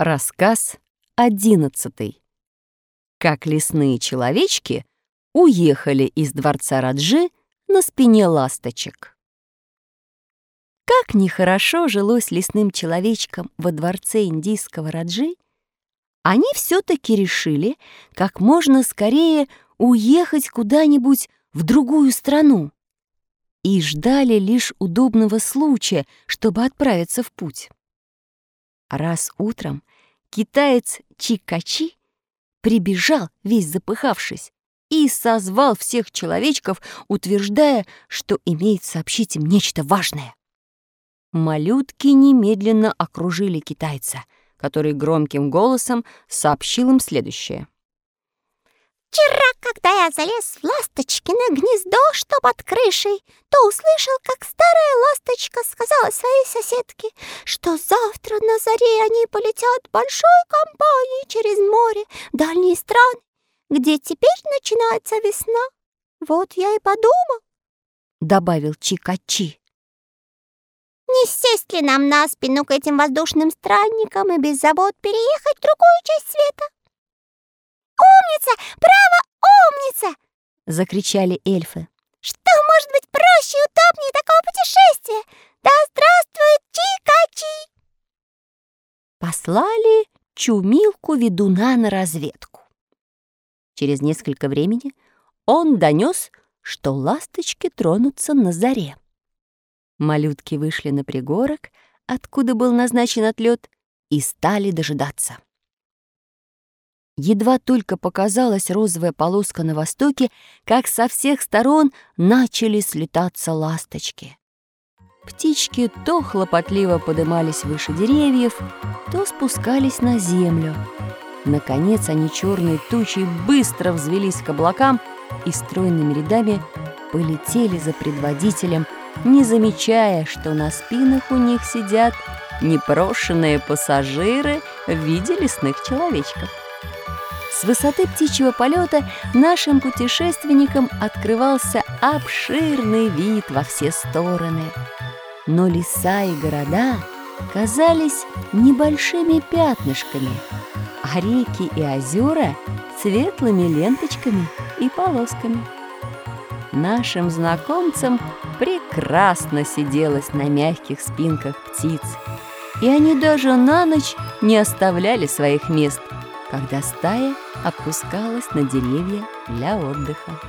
Рассказ одиннадцатый. Как лесные человечки уехали из дворца Раджи на спине ласточек. Как нехорошо жилось лесным человечкам во дворце индийского Раджи, они все-таки решили как можно скорее уехать куда-нибудь в другую страну и ждали лишь удобного случая, чтобы отправиться в путь. Раз утром китаец Чикачи прибежал, весь запыхавшись, и созвал всех человечков, утверждая, что имеет сообщить им нечто важное. Малютки немедленно окружили китайца, который громким голосом сообщил им следующее. Вчера, когда залез в ласточкино гнездо, что под крышей, то услышал, как старая ласточка сказала своей соседке, что завтра на заре они полетят большой компанией через море в дальние страны, где теперь начинается весна. Вот я и подумал, — добавил Чикачи. Не сесть ли нам на спину к этим воздушным странникам и без забот переехать в другую часть света? «Умница! Умница!» — закричали эльфы. «Что может быть проще и удобнее такого путешествия? Да здравствует Чикачи!» Послали Чумилку ведуна на разведку. Через несколько времени он донес, что ласточки тронутся на заре. Малютки вышли на пригорок, откуда был назначен отлет, и стали дожидаться. Едва только показалась розовая полоска на востоке, как со всех сторон начали слетаться ласточки. Птички то хлопотливо подымались выше деревьев, то спускались на землю. Наконец они черной тучей быстро взвелись к облакам и стройными рядами полетели за предводителем, не замечая, что на спинах у них сидят непрошенные пассажиры в виде лесных человечков. С высоты птичьего полета нашим путешественникам открывался обширный вид во все стороны. Но леса и города казались небольшими пятнышками, а реки и озера — светлыми ленточками и полосками. Нашим знакомцам прекрасно сиделось на мягких спинках птиц, и они даже на ночь не оставляли своих мест — когда стая опускалась на деревья для отдыха.